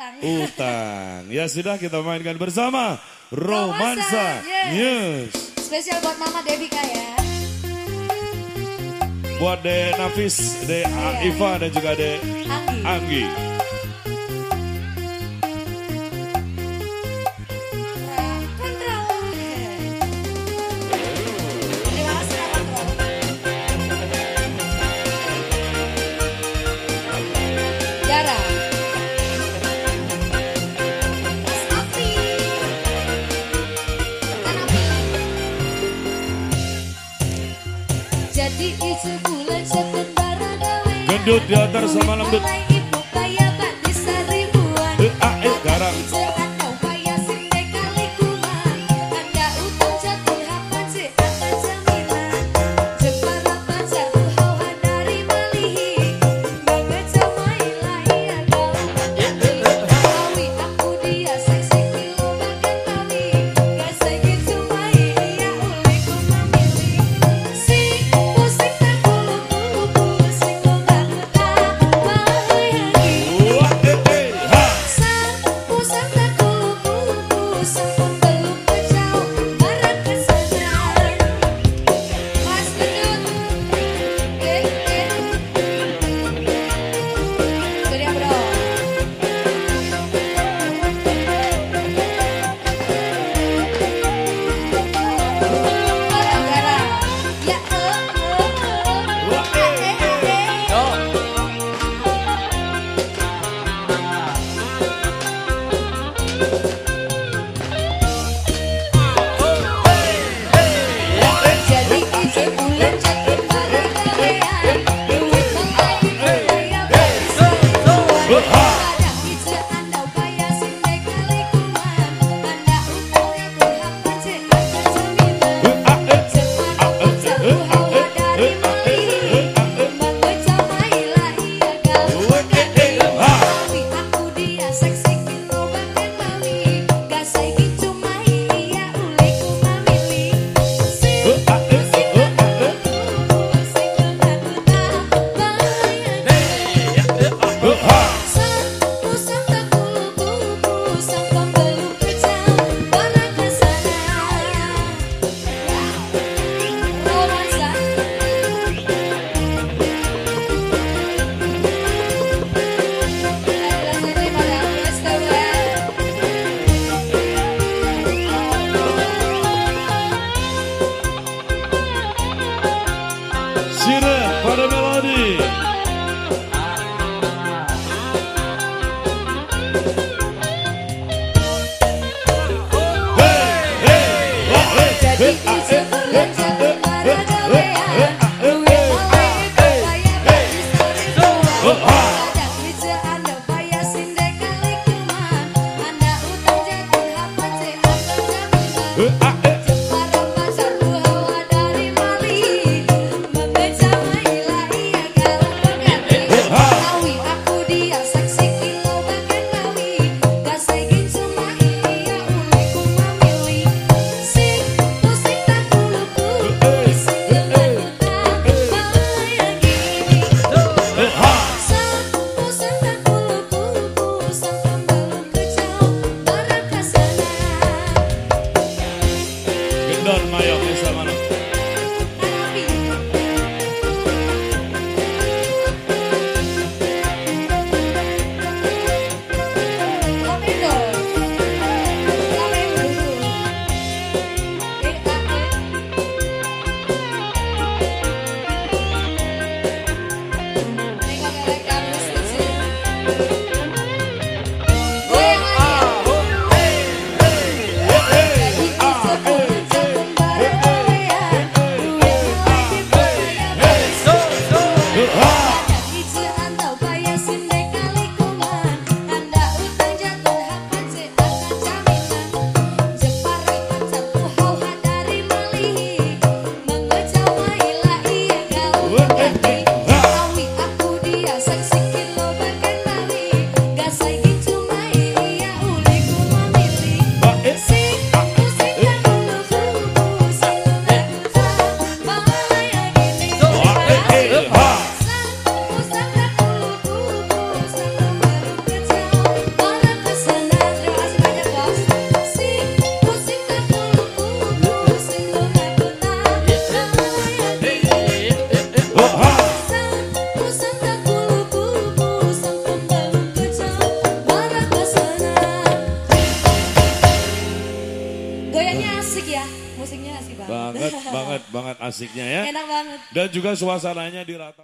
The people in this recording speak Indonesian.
utang. Utang. Ya sudah kita mainkan bersama Romansa, Romansa yes. News. Spesial buat Mama Debika ya. Buat De Nafis, De iya. Iva dan juga De Anggi. Anggi. dangdut diantar sama lembut. Ibu kaya tak bisa ribuan. Eh, garang. Let's go. Gira. Ya, musiknya asik banget. Banget, banget, banget asiknya ya. Enak banget. Dan juga suasananya di rata.